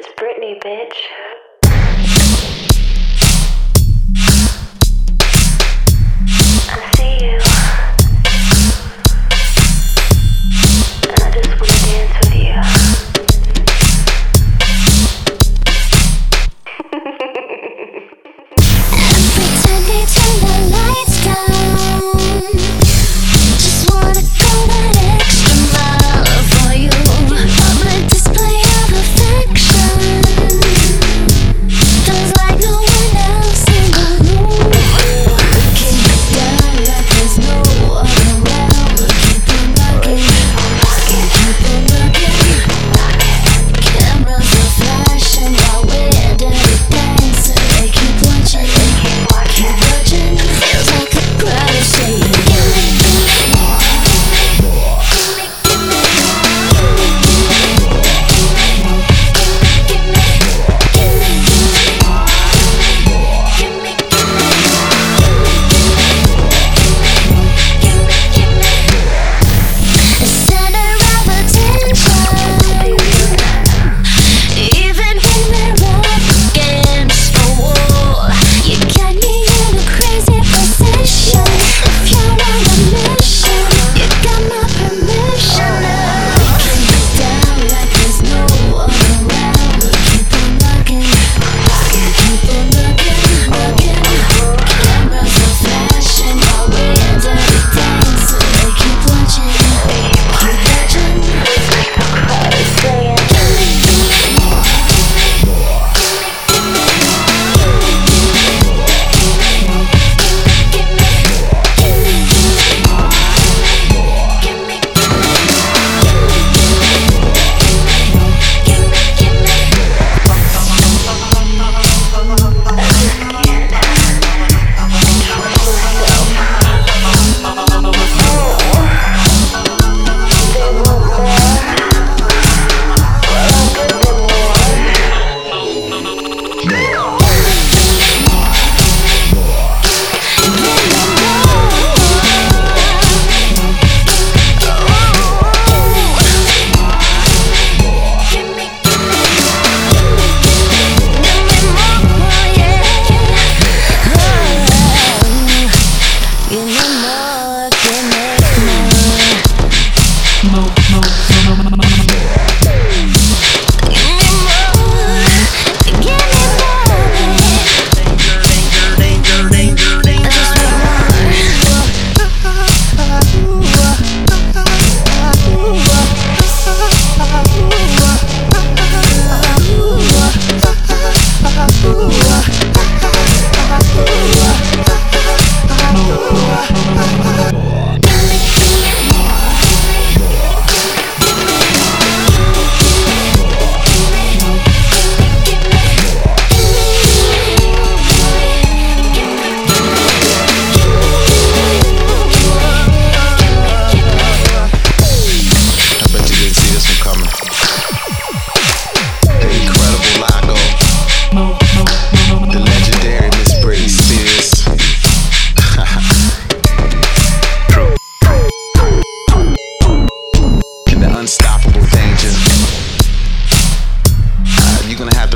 It's Britney, bitch.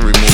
Remove